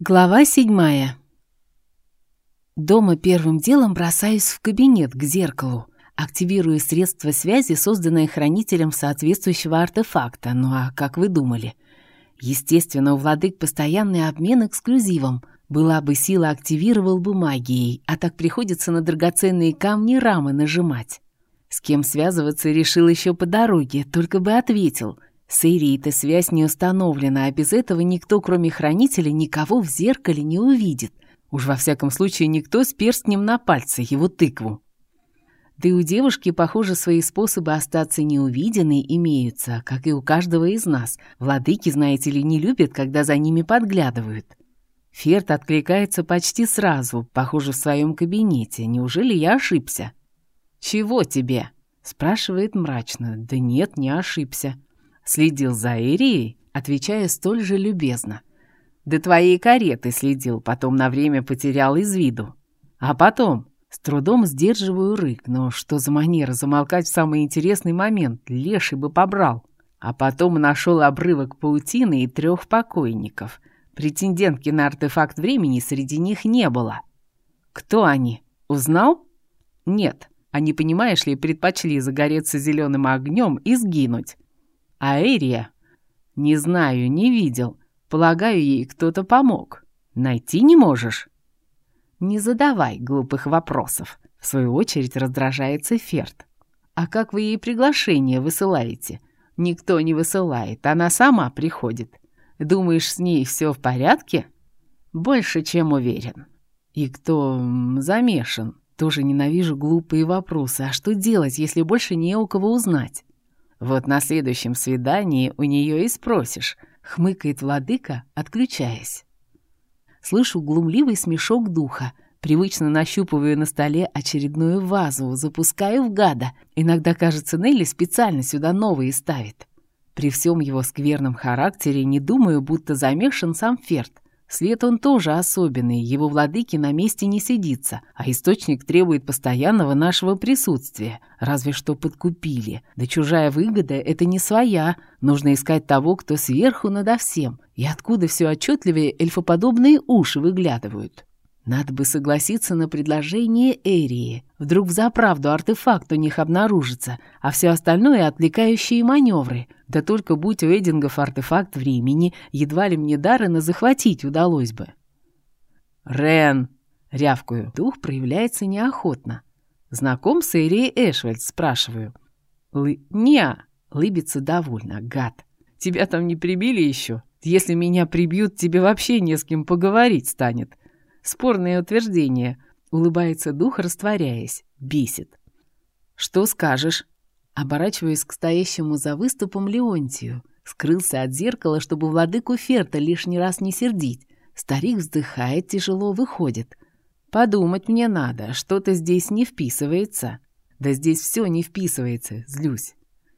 Глава седьмая. Дома первым делом бросаюсь в кабинет к зеркалу, активирую средства связи, созданные хранителем соответствующего артефакта. Ну а как вы думали? Естественно, у владык постоянный обмен эксклюзивом. Была бы сила, активировал бы магией, а так приходится на драгоценные камни рамы нажимать. С кем связываться решил еще по дороге, только бы ответил — с Ирией-то связь не установлена, а без этого никто, кроме хранителя, никого в зеркале не увидит. Уж во всяком случае никто с перстнем на пальце, его тыкву. Да и у девушки, похоже, свои способы остаться неувиденной имеются, как и у каждого из нас. Владыки, знаете ли, не любят, когда за ними подглядывают. Ферт откликается почти сразу, похоже, в своем кабинете. Неужели я ошибся? «Чего тебе?» — спрашивает мрачно. «Да нет, не ошибся». Следил за Ирией, отвечая столь же любезно. До твоей кареты следил, потом на время потерял из виду. А потом с трудом сдерживаю рык, но что за манера замолкать в самый интересный момент, леший бы побрал. А потом нашел обрывок паутины и трех покойников. Претендентки на артефакт времени среди них не было. Кто они? Узнал? Нет, они, понимаешь ли, предпочли загореться зеленым огнем и сгинуть. А Эрия? Не знаю, не видел. Полагаю, ей кто-то помог. Найти не можешь? Не задавай глупых вопросов. В свою очередь раздражается Ферд. А как вы ей приглашение высылаете? Никто не высылает, она сама приходит. Думаешь, с ней все в порядке? Больше, чем уверен. И кто замешан? Тоже ненавижу глупые вопросы. А что делать, если больше не у кого узнать? Вот на следующем свидании у нее и спросишь, хмыкает владыка, отключаясь. Слышу глумливый смешок духа, привычно нащупываю на столе очередную вазу, запускаю в гада. Иногда, кажется, Нелли специально сюда новые ставит. При всем его скверном характере не думаю, будто замешан сам Ферд. След он тоже особенный, его владыки на месте не сидится, а источник требует постоянного нашего присутствия. Разве что подкупили. Да чужая выгода — это не своя. Нужно искать того, кто сверху надо всем. И откуда все отчетливее эльфоподобные уши выглядывают. Надо бы согласиться на предложение Эрии. Вдруг взаправду артефакт у них обнаружится, а все остальное — отвлекающие маневры. Да только будь у Эдингов артефакт времени, едва ли мне Даррена захватить удалось бы. «Рен!» — рявкую. Дух проявляется неохотно. «Знаком с Эрией Эшвальд?» — спрашиваю. «Лы... Неа!» — лыбится довольно, гад. «Тебя там не прибили еще? Если меня прибьют, тебе вообще не с кем поговорить станет». Спорное утверждение. Улыбается дух, растворяясь. Бесит. «Что скажешь?» Оборачиваясь к стоящему за выступом Леонтию. Скрылся от зеркала, чтобы владыку Ферта лишний раз не сердить. Старик вздыхает, тяжело выходит. «Подумать мне надо, что-то здесь не вписывается». «Да здесь все не вписывается, злюсь».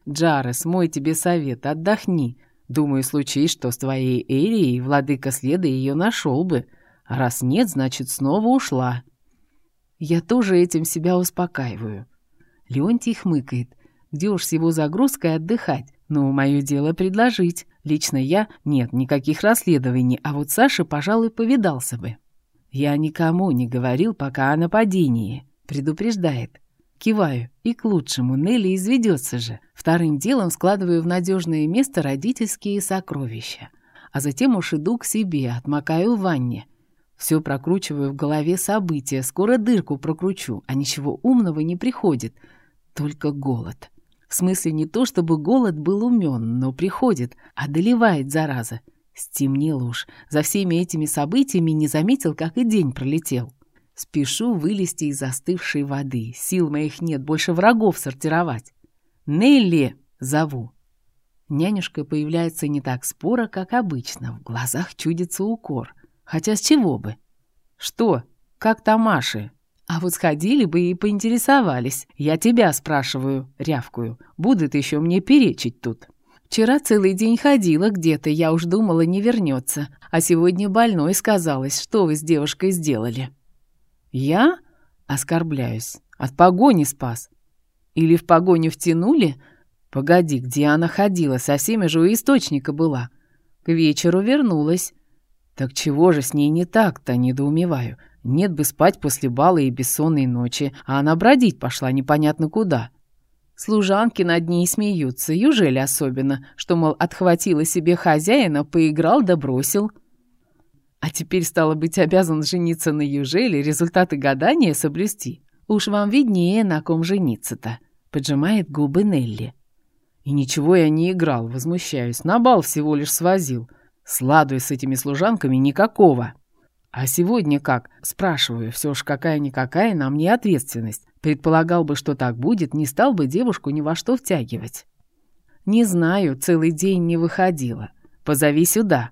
«Джарес, мой тебе совет, отдохни. Думаю, случись, что с твоей Эрией владыка следа ее нашел бы. Раз нет, значит, снова ушла. Я тоже этим себя успокаиваю. Леонтий хмыкает. Где уж с его загрузкой отдыхать? Ну, мое дело предложить. Лично я... Нет, никаких расследований, а вот Саша, пожалуй, повидался бы. Я никому не говорил пока о нападении. Предупреждает. Киваю. И к лучшему. Нелли изведется же. Вторым делом складываю в надежное место родительские сокровища. А затем уж иду к себе, отмокаю в ванне. Все прокручиваю в голове события, скоро дырку прокручу, а ничего умного не приходит. Только голод. В смысле не то, чтобы голод был умен, но приходит, одолевает зараза. Стемнело уж. За всеми этими событиями не заметил, как и день пролетел. Спешу вылезти из застывшей воды. Сил моих нет, больше врагов сортировать. «Нелли!» — зову. Нянюшка появляется не так споро, как обычно. В глазах чудится укор — Хотя с чего бы? Что? Как Тамаши? А вот сходили бы и поинтересовались. Я тебя спрашиваю, рявкую. Будут еще мне перечить тут. Вчера целый день ходила где-то, я уж думала, не вернется. А сегодня больной сказалось, что вы с девушкой сделали. Я? Оскорбляюсь. От погони спас. Или в погоню втянули? Погоди, где она ходила? Со всеми же у источника была. К вечеру вернулась. Так чего же с ней не так-то, недоумеваю. Нет бы спать после бала и бессонной ночи, а она бродить пошла непонятно куда. Служанки над ней смеются, южели особенно, что, мол, отхватила себе хозяина, поиграл да бросил. А теперь, стало быть, обязан жениться на южели, результаты гадания соблюсти. Уж вам виднее, на ком жениться-то, поджимает губы Нелли. И ничего я не играл, возмущаюсь, на бал всего лишь свозил. Сладу с этими служанками никакого. А сегодня как? Спрашиваю, все ж какая-никакая на мне ответственность. Предполагал бы, что так будет, не стал бы девушку ни во что втягивать. Не знаю, целый день не выходила. Позови сюда.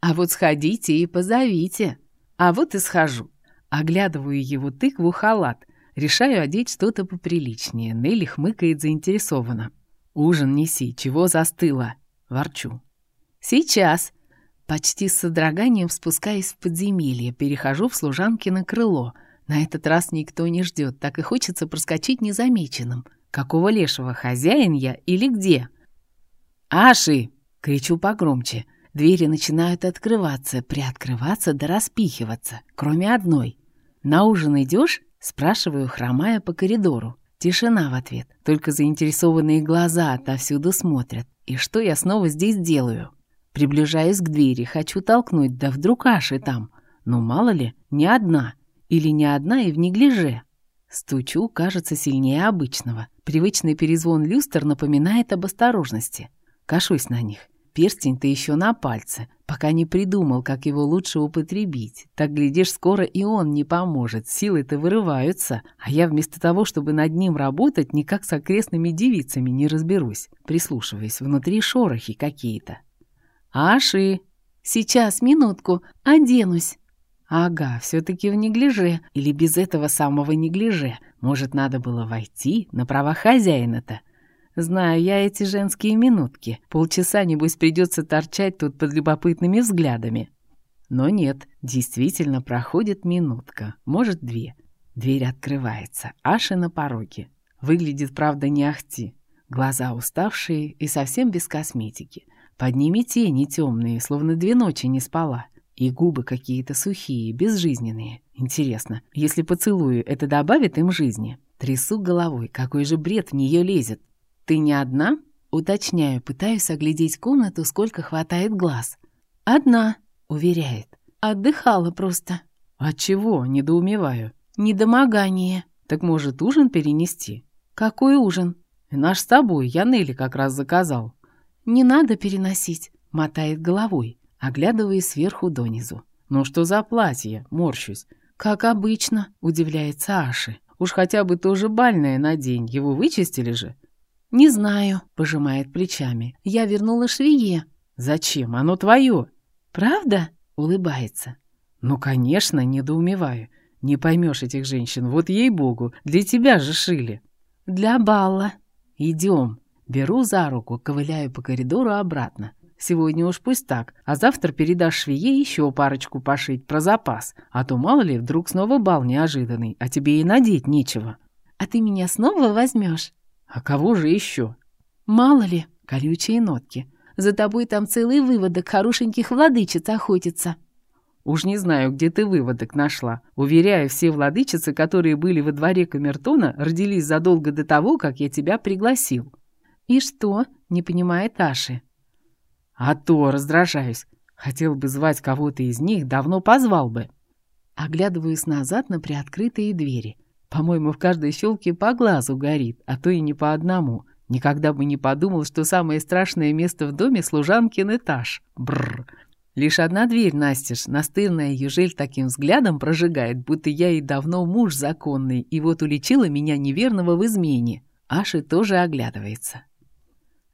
А вот сходите и позовите. А вот и схожу. Оглядываю его тыкву халат. Решаю одеть что-то поприличнее. Нелли хмыкает заинтересованно. «Ужин неси, чего застыла?» Ворчу. «Сейчас!» Почти с содроганием спускаясь в подземелье, перехожу в служанкино крыло — на этот раз никто не ждет, так и хочется проскочить незамеченным. Какого лешего, хозяин я или где? «Аши!» — кричу погромче. Двери начинают открываться, приоткрываться да распихиваться, кроме одной. «На ужин идешь?» — спрашиваю, хромая по коридору. Тишина в ответ, только заинтересованные глаза отовсюду смотрят. И что я снова здесь делаю? Приближаюсь к двери, хочу толкнуть, да вдруг Аши там. Ну, мало ли, не одна. Или не одна и в неглиже? Стучу, кажется, сильнее обычного. Привычный перезвон люстр напоминает об осторожности. Кашусь на них. Перстень-то еще на пальце, пока не придумал, как его лучше употребить. Так, глядишь, скоро и он не поможет, силы-то вырываются, а я вместо того, чтобы над ним работать, никак с окрестными девицами не разберусь, прислушиваясь, внутри шорохи какие-то. «Аши!» «Сейчас, минутку, оденусь!» Ага, все-таки в неглиже. Или без этого самого неглиже. Может, надо было войти на права хозяина-то. Знаю я эти женские минутки. Полчаса, небось, придется торчать тут под любопытными взглядами. Но нет, действительно проходит минутка, может, две. Дверь открывается, Аши на пороге. Выглядит, правда, не ахти. Глаза уставшие и совсем без косметики. Под ними тени темные, словно две ночи не спала. И губы какие-то сухие, безжизненные. Интересно, если поцелую, это добавит им жизни? Трясу головой, какой же бред в нее лезет. «Ты не одна?» Уточняю, пытаюсь оглядеть комнату, сколько хватает глаз. «Одна», — уверяет. «Отдыхала просто». «От чего?» — недоумеваю. «Недомогание». «Так может, ужин перенести?» «Какой ужин?» «Наш с тобой, я Нелли как раз заказал». «Не надо переносить», — мотает головой оглядываясь сверху донизу. «Ну что за платье?» — морщусь. «Как обычно», — удивляется Аши. «Уж хотя бы тоже бальное надень, его вычистили же». «Не знаю», — пожимает плечами. «Я вернула швее». «Зачем? Оно твое». «Правда?» — улыбается. «Ну, конечно, недоумеваю. Не поймешь этих женщин, вот ей-богу, для тебя же шили». «Для балла». «Идем». Беру за руку, ковыляю по коридору обратно. Сегодня уж пусть так, а завтра передашь швее еще парочку пошить про запас, а то, мало ли, вдруг снова бал неожиданный, а тебе и надеть нечего. А ты меня снова возьмешь? А кого же еще? Мало ли, колючие нотки. За тобой там целый выводок хорошеньких владычиц охотится. Уж не знаю, где ты выводок нашла. Уверяю, все владычицы, которые были во дворе Камертона, родились задолго до того, как я тебя пригласил. И что? Не понимает Аши. А то раздражаюсь. Хотел бы звать кого-то из них, давно позвал бы. Оглядываюсь назад на приоткрытые двери. По-моему, в каждой щелке по глазу горит, а то и не по одному. Никогда бы не подумал, что самое страшное место в доме — служанкин этаж. Бррр. Лишь одна дверь настежь, настырная Южель таким взглядом прожигает, будто я и давно муж законный, и вот уличила меня неверного в измене. Аши тоже оглядывается.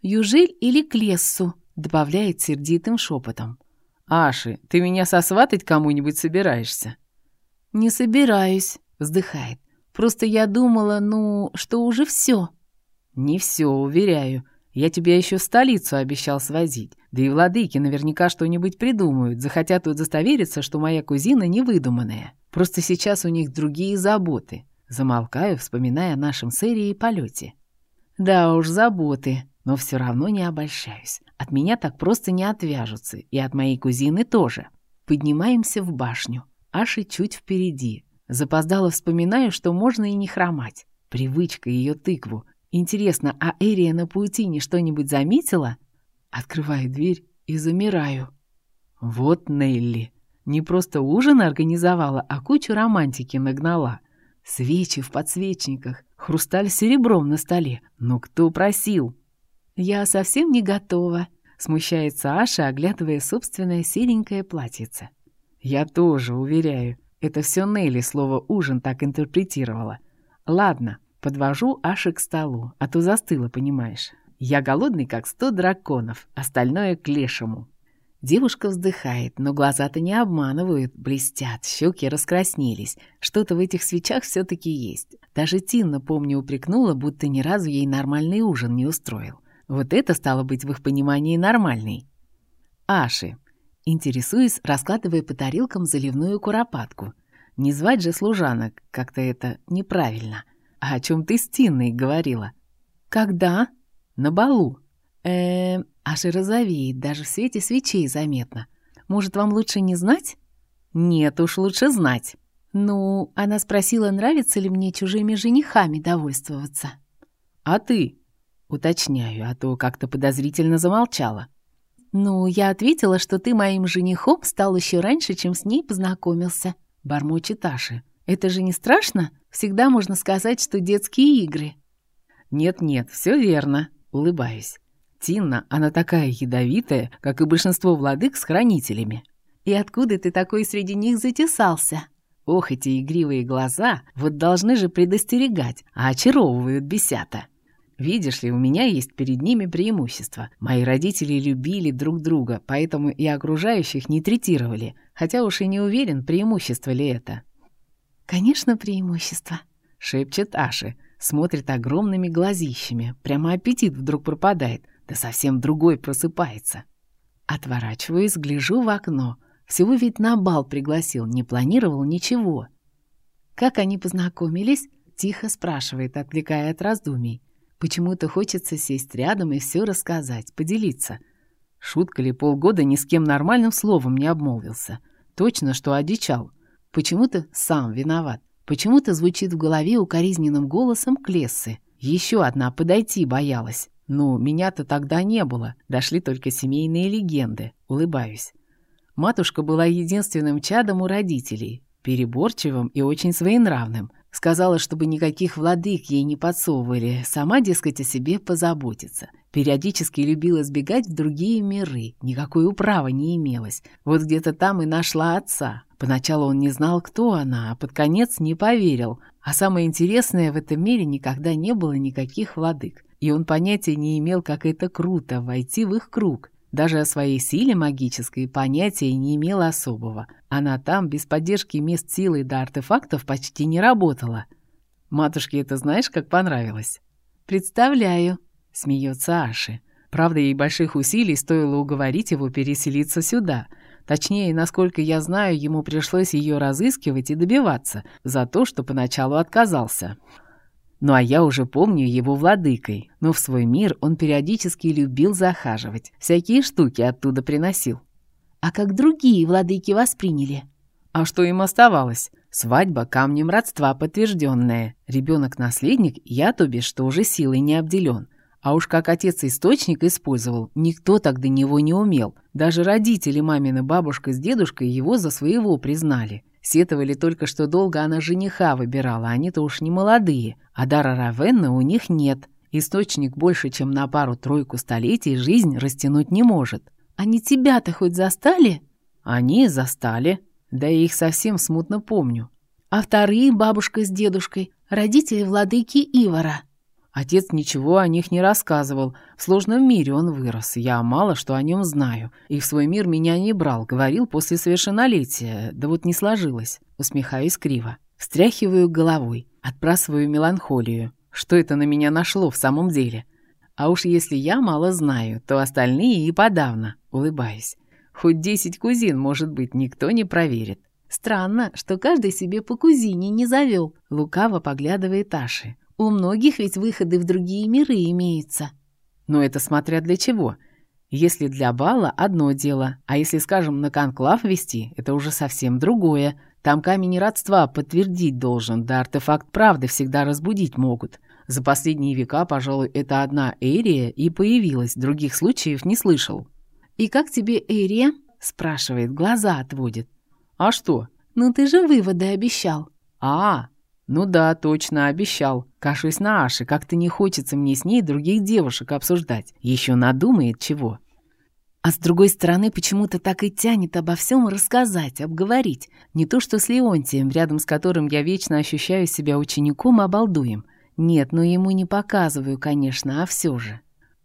«Южель или Клессу?» Добавляет сердитым шепотом. «Аши, ты меня сосватать кому-нибудь собираешься?» «Не собираюсь», — вздыхает. «Просто я думала, ну, что уже все». «Не все, уверяю. Я тебя еще в столицу обещал свозить. Да и владыки наверняка что-нибудь придумают, захотят удостовериться, что моя кузина невыдуманная. Просто сейчас у них другие заботы». Замолкаю, вспоминая о нашем серии и полете. «Да уж, заботы но все равно не обольщаюсь. От меня так просто не отвяжутся, и от моей кузины тоже. Поднимаемся в башню. Аши чуть впереди. Запоздало вспоминаю, что можно и не хромать. Привычка ее тыкву. Интересно, а Эрия на паутине что-нибудь заметила? Открываю дверь и замираю. Вот Нелли. Не просто ужин организовала, а кучу романтики нагнала. Свечи в подсвечниках, хрусталь серебром на столе. Но кто просил? Я совсем не готова. Смущается Аша, оглядывая собственное серенькое платьице. Я тоже, уверяю. Это все Нелли слово «ужин» так интерпретировала. Ладно, подвожу Аши к столу, а то застыла, понимаешь. Я голодный, как сто драконов, остальное к лешему. Девушка вздыхает, но глаза-то не обманывают, блестят, щеки раскраснелись. Что-то в этих свечах все-таки есть. Даже Тинна, помню, упрекнула, будто ни разу ей нормальный ужин не устроил. Вот это стало быть в их понимании нормальный. Аши. Интересуюсь, раскладывая по тарелкам заливную куропатку. Не звать же служанок, как-то это неправильно. А о чем ты с Тинной говорила? Когда? На балу. Э, аж и розовеет, даже в свете свечей заметно. Может, вам лучше не знать? Нет уж, лучше знать. Ну, она спросила, нравится ли мне чужими женихами довольствоваться. А ты? Уточняю, а то как-то подозрительно замолчала. Ну, я ответила, что ты моим женихом стал еще раньше, чем с ней познакомился. Бормочет Аши. Это же не страшно? Всегда можно сказать, что детские игры. Нет-нет, все верно. Улыбаюсь. Тинна, она такая ядовитая, как и большинство владык с хранителями. И откуда ты такой среди них затесался? Ох, эти игривые глаза, вот должны же предостерегать, а очаровывают бесята. Видишь ли, у меня есть перед ними преимущество. Мои родители любили друг друга, поэтому и окружающих не третировали, хотя уж и не уверен, преимущество ли это. «Конечно, преимущество», — шепчет Аши, смотрит огромными глазищами. Прямо аппетит вдруг пропадает, да совсем другой просыпается. Отворачиваюсь, гляжу в окно. Всего ведь на бал пригласил, не планировал ничего. Как они познакомились? Тихо спрашивает, отвлекая от раздумий. Почему-то хочется сесть рядом и все рассказать, поделиться. Шутка ли полгода ни с кем нормальным словом не обмолвился. Точно, что одичал. Почему-то сам виноват. Почему-то звучит в голове укоризненным голосом Клессы. Еще одна подойти боялась. Ну, меня-то тогда не было. Дошли только семейные легенды. Улыбаюсь. Матушка была единственным чадом у родителей. Переборчивым и очень своенравным. Сказала, чтобы никаких владык ей не подсовывали. Сама, дескать, о себе позаботится. Периодически любила сбегать в другие миры. Никакой управы не имелось. Вот где-то там и нашла отца. Поначалу он не знал, кто она, а под конец не поверил. А самое интересное, в этом мире никогда не было никаких владык. И он понятия не имел, как это круто — войти в их круг. Даже о своей силе магической понятия не имела особого. Она там без поддержки мест силы до артефактов почти не работала. Матушке это знаешь, как понравилось? «Представляю», — смеется Аши. Правда, ей больших усилий стоило уговорить его переселиться сюда — Точнее, насколько я знаю, ему пришлось ее разыскивать и добиваться за то, что поначалу отказался. Ну а я уже помню его владыкой, но в свой мир он периодически любил захаживать, всякие штуки оттуда приносил. А как другие владыки восприняли? А что им оставалось? Свадьба камнем родства подтвержденная. Ребенок-наследник, я, то бишь, тоже силой не обделен. А уж как отец источник использовал, никто так до него не умел. Даже родители мамины бабушка с дедушкой его за своего признали. Сетовали только, что долго она жениха выбирала, они-то уж не молодые, а дара Равенна у них нет. Источник больше, чем на пару-тройку столетий жизнь растянуть не может. «Они тебя-то хоть застали?» «Они застали. Да я их совсем смутно помню». «А вторые бабушка с дедушкой, родители владыки Ивара?» Отец ничего о них не рассказывал. В сложном мире он вырос. Я мало что о нем знаю. И в свой мир меня не брал. Говорил после совершеннолетия. Да вот не сложилось. Усмехаюсь криво. Встряхиваю головой. Отбрасываю меланхолию. Что это на меня нашло в самом деле? А уж если я мало знаю, то остальные и подавно. Улыбаюсь. Хоть десять кузин, может быть, никто не проверит. Странно, что каждый себе по кузине не завел. Лукаво поглядывает Аши. У многих ведь выходы в другие миры имеются. Но это смотря для чего. Если для бала – одно дело, а если, скажем, на конклав вести – это уже совсем другое. Там камень родства подтвердить должен, да артефакт правды всегда разбудить могут. За последние века, пожалуй, это одна Эрия и появилась, других случаев не слышал. «И как тебе Эрия?» – спрашивает, глаза отводит. «А что?» «Ну ты же выводы обещал». «А, ну да, точно, обещал. Кашусь на Аше, как-то не хочется мне с ней других девушек обсуждать. Еще надумает чего». А с другой стороны, почему-то так и тянет обо всем рассказать, обговорить. Не то что с Леонтием, рядом с которым я вечно ощущаю себя учеником обалдуем. Нет, ну ему не показываю, конечно, а все же.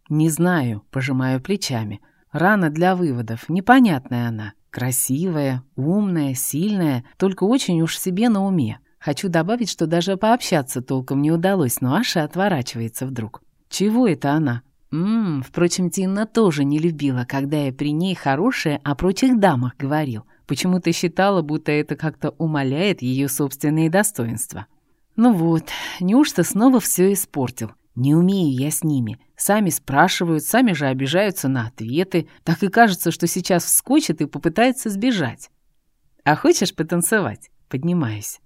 Не знаю, пожимаю плечами. Рано для выводов, непонятная она. Красивая, умная, сильная, только очень уж себе на уме. Хочу добавить, что даже пообщаться толком не удалось, но Аша отворачивается вдруг. Чего это она? Ммм, впрочем, Тинна тоже не любила, когда я при ней хорошее о прочих дамах говорил. Почему-то считала, будто это как-то умаляет ее собственные достоинства. Ну вот, неужто снова все испортил? Не умею я с ними. Сами спрашивают, сами же обижаются на ответы. Так и кажется, что сейчас вскочит и попытается сбежать. «А хочешь потанцевать?» Поднимаюсь.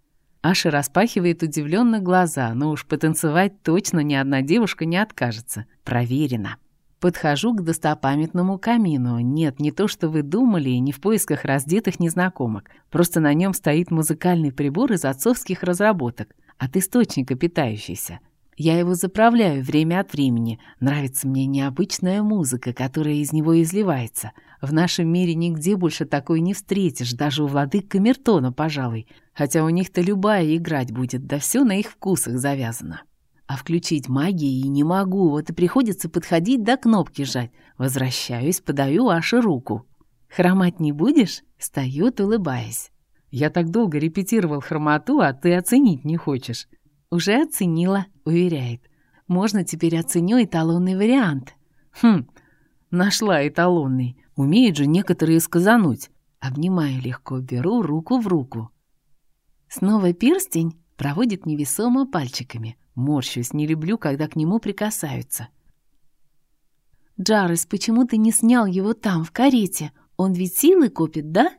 Аша распахивает удивленно глаза, но уж потанцевать точно ни одна девушка не откажется. Проверено. Подхожу к достопамятному камину. Нет, не то, что вы думали, не в поисках раздетых незнакомок. Просто на нем стоит музыкальный прибор из отцовских разработок, от источника питающийся. Я его заправляю время от времени. Нравится мне необычная музыка, которая из него изливается. В нашем мире нигде больше такой не встретишь, даже у владык Камертона, пожалуй. Хотя у них-то любая играть будет, да все на их вкусах завязано. А включить магии не могу, вот и приходится подходить до кнопки жать. Возвращаюсь, подаю Аше руку. «Хромать не будешь?» Встает, улыбаясь. «Я так долго репетировал хромоту, а ты оценить не хочешь». «Уже оценила», — уверяет. «Можно теперь оценю эталонный вариант». «Хм, нашла эталонный. Умеют же некоторые сказануть». Обнимаю легко, беру руку в руку. Снова перстень проводит невесомо пальчиками. Морщусь, не люблю, когда к нему прикасаются. «Джарес, почему ты не снял его там, в карете? Он ведь силы копит, да?»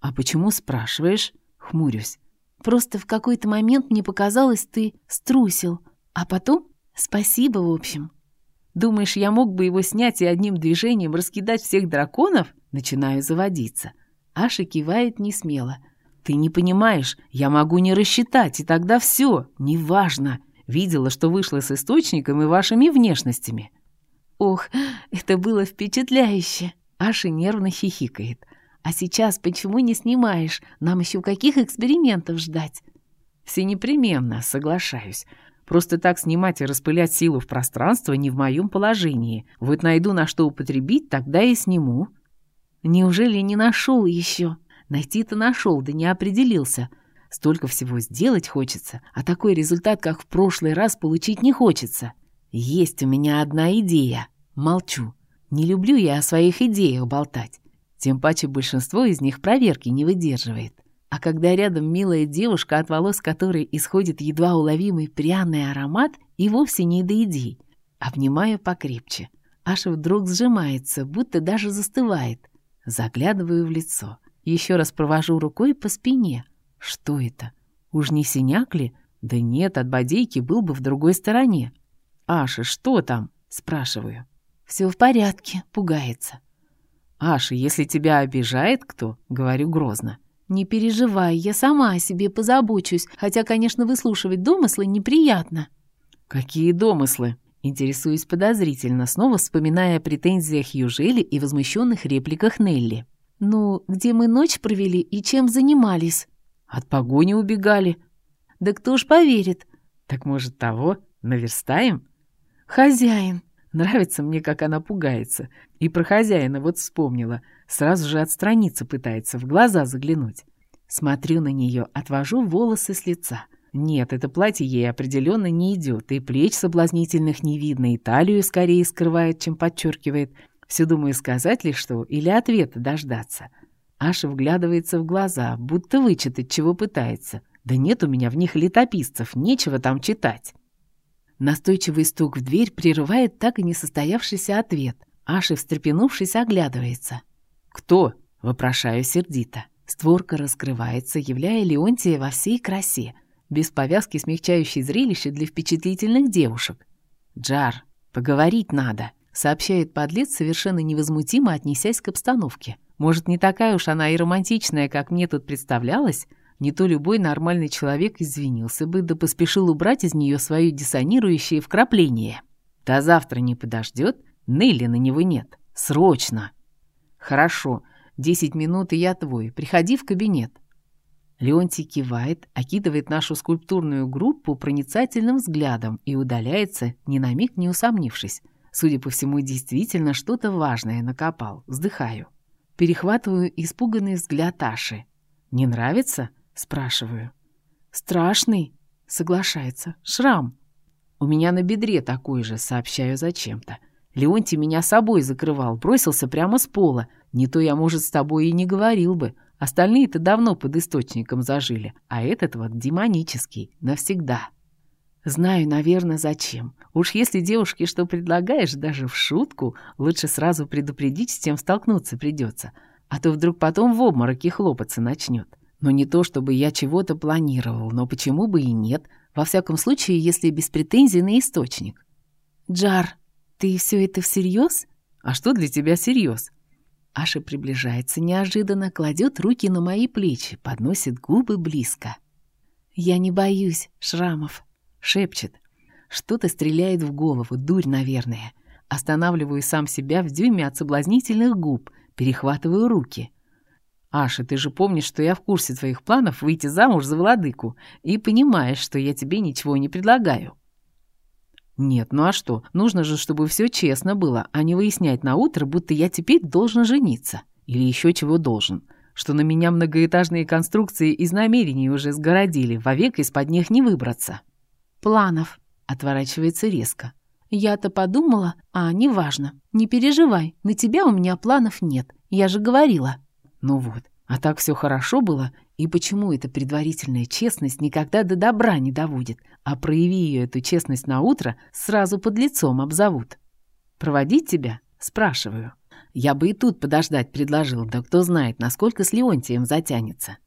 «А почему спрашиваешь?» — хмурюсь. Просто в какой-то момент мне показалось, ты струсил. А потом спасибо, в общем. Думаешь, я мог бы его снять и одним движением раскидать всех драконов? Начинаю заводиться. Аша кивает несмело. Ты не понимаешь, я могу не рассчитать, и тогда все, неважно. Видела, что вышло с источником и вашими внешностями. Ох, это было впечатляюще. Аша нервно хихикает. А сейчас почему не снимаешь? Нам еще каких экспериментов ждать? Все непременно, соглашаюсь. Просто так снимать и распылять силу в пространство не в моем положении. Вот найду на что употребить, тогда и сниму. Неужели не нашел еще? Найти-то нашел, да не определился. Столько всего сделать хочется, а такой результат, как в прошлый раз, получить не хочется. Есть у меня одна идея. Молчу. Не люблю я о своих идеях болтать. Тем паче большинство из них проверки не выдерживает. А когда рядом милая девушка, от волос которой исходит едва уловимый пряный аромат, и вовсе не до идей. Обнимаю покрепче. Аж вдруг сжимается, будто даже застывает. Заглядываю в лицо. Еще раз провожу рукой по спине. Что это? Уж не синяк ли? Да нет, от бодейки был бы в другой стороне. «Аша, что там?» — спрашиваю. «Все в порядке», — пугается. «Аша, если тебя обижает кто?» — говорю грозно. «Не переживай, я сама о себе позабочусь, хотя, конечно, выслушивать домыслы неприятно». «Какие домыслы?» Интересуюсь подозрительно, снова вспоминая о претензиях Южели и возмущенных репликах Нелли. «Ну, где мы ночь провели и чем занимались?» «От погони убегали». «Да кто ж поверит?» «Так, может, того? Наверстаем?» «Хозяин, Нравится мне, как она пугается. И про хозяина вот вспомнила. Сразу же отстраниться пытается, в глаза заглянуть. Смотрю на нее, отвожу волосы с лица. Нет, это платье ей определенно не идет, и плеч соблазнительных не видно, и талию скорее скрывает, чем подчеркивает. Все думаю, сказать ли что, или ответа дождаться. Аша вглядывается в глаза, будто вычитать, чего пытается. Да нет у меня в них летописцев, нечего там читать. Настойчивый стук в дверь прерывает так и не состоявшийся ответ. Аша, встрепенувшись, оглядывается. «Кто?» — вопрошаю сердито. Створка раскрывается, являя Леонтия во всей красе, без повязки, смягчающей зрелище для впечатлительных девушек. «Джар, поговорить надо», — сообщает подлец, совершенно невозмутимо отнесясь к обстановке. «Может, не такая уж она и романтичная, как мне тут представлялось?» Не то любой нормальный человек извинился бы, да поспешил убрать из нее свое диссонирующее вкрапление. До завтра не подождет, Нелли на него нет. Срочно. Хорошо, десять минут, и я твой. Приходи в кабинет. Леонтий кивает, окидывает нашу скульптурную группу проницательным взглядом и удаляется, ни на миг не усомнившись. Судя по всему, действительно что-то важное накопал. Вздыхаю. Перехватываю испуганный взгляд Аши. «Не нравится?» — спрашиваю. «Страшный», — соглашается. «Шрам». «У меня на бедре такой же», — сообщаю зачем-то. Леонтий меня собой закрывал, бросился прямо с пола. Не то я, может, с тобой и не говорил бы. Остальные-то давно под источником зажили, а этот вот демонический, навсегда. Знаю, наверное, зачем. Уж если девушке что предлагаешь, даже в шутку, лучше сразу предупредить, с тем столкнуться придется. А то вдруг потом в обмороке хлопаться начнет. Но не то, чтобы я чего-то планировал, но почему бы и нет. Во всяком случае, если без претензий на источник. «Джар, «Ты все это всерьез? А что для тебя серьез?» Аша приближается неожиданно, кладет руки на мои плечи, подносит губы близко. «Я не боюсь шрамов», — шепчет. Что-то стреляет в голову, дурь, наверное. Останавливаю сам себя в дюйме от соблазнительных губ, перехватываю руки. «Аша, ты же помнишь, что я в курсе твоих планов выйти замуж за владыку и понимаешь, что я тебе ничего не предлагаю». «Нет, ну а что? Нужно же, чтобы все честно было, а не выяснять на утро, будто я теперь должен жениться. Или еще чего должен. Что на меня многоэтажные конструкции из намерений уже сгородили, вовек из-под них не выбраться». «Планов», — отворачивается резко. «Я-то подумала, а неважно. Не переживай, на тебя у меня планов нет, я же говорила». «Ну вот, а так все хорошо было, и почему эта предварительная честность никогда до добра не доводит, а прояви ее эту честность на утро, сразу под лицом обзовут? Проводить тебя? Спрашиваю. Я бы и тут подождать предложил, да кто знает, насколько с Леонтием затянется.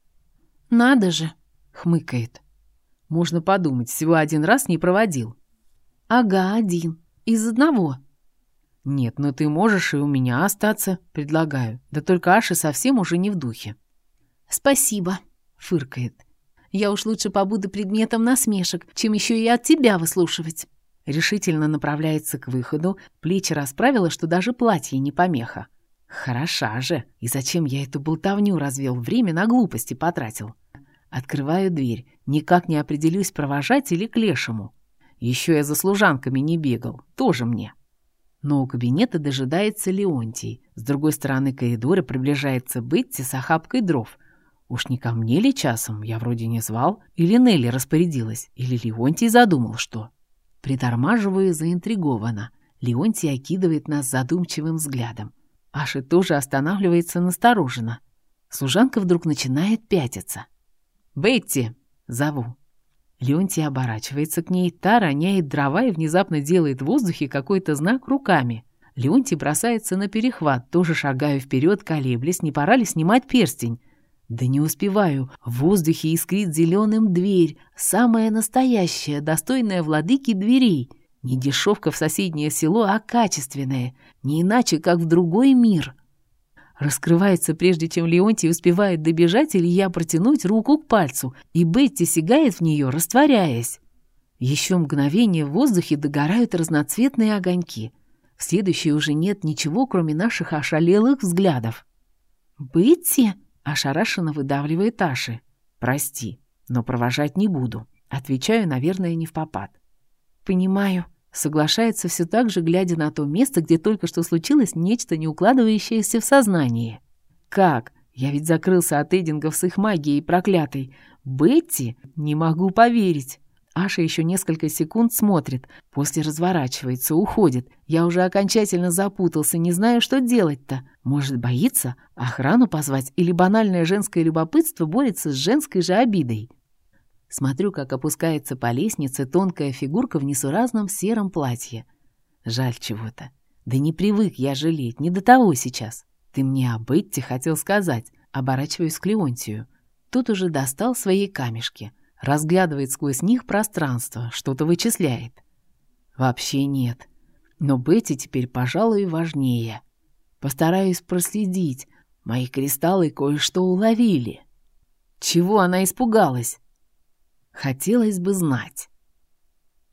«Надо же!» — хмыкает. «Можно подумать, всего один раз не проводил». «Ага, один. Из одного». «Нет, но ты можешь и у меня остаться», — предлагаю. Да только Аша совсем уже не в духе. «Спасибо», — фыркает. «Я уж лучше побуду предметом насмешек, чем еще и от тебя выслушивать». Решительно направляется к выходу, плечи расправила, что даже платье не помеха. Хороша же, и зачем я эту болтовню развел, время на глупости потратил? Открываю дверь, никак не определюсь, провожать или к лешему. Еще я за служанками не бегал, тоже мне. Но у кабинета дожидается Леонтий. С другой стороны коридора приближается Бетти с охапкой дров. Уж не ко мне ли часом? Я вроде не звал. Или Нелли распорядилась, или Леонтий задумал что. Притормаживаю заинтригованно. Леонтий окидывает нас задумчивым взглядом. Аша тоже останавливается настороженно. Служанка вдруг начинает пятиться. «Бетти!» — зову. Леонтий оборачивается к ней, та роняет дрова и внезапно делает в воздухе какой-то знак руками. Леонтий бросается на перехват, тоже шагая вперед, колеблясь, не пора ли снимать перстень. Да не успеваю, в воздухе искрит зеленым дверь, самая настоящая, достойная владыки дверей. Не дешевка в соседнее село, а качественная, не иначе, как в другой мир. Раскрывается, прежде чем Леонтий успевает добежать или я протянуть руку к пальцу, и Бетти сигает в нее, растворяясь. Еще мгновение в воздухе догорают разноцветные огоньки. В следующей уже нет ничего, кроме наших ошалелых взглядов. «Бетти?» — ошарашенно выдавливает Аши. «Прости, но провожать не буду». Отвечаю, наверное, не в попад. «Понимаю», Соглашается все так же, глядя на то место, где только что случилось нечто, не укладывающееся в сознание. «Как? Я ведь закрылся от Эдингов с их магией проклятой. Бетти? Не могу поверить». Аша еще несколько секунд смотрит, после разворачивается, уходит. Я уже окончательно запутался, не знаю, что делать-то. Может, боится? Охрану позвать? Или банальное женское любопытство борется с женской же обидой? Смотрю, как опускается по лестнице тонкая фигурка в несуразном сером платье. Жаль чего-то. Да не привык я жалеть, не до того сейчас. Ты мне о Бетти хотел сказать. Оборачиваюсь к Леонтию. Тут уже достал свои камешки. Разглядывает сквозь них пространство, что-то вычисляет. Вообще нет. Но Бетти теперь, пожалуй, важнее. Постараюсь проследить. Мои кристаллы кое-что уловили. Чего она испугалась? Хотелось бы знать.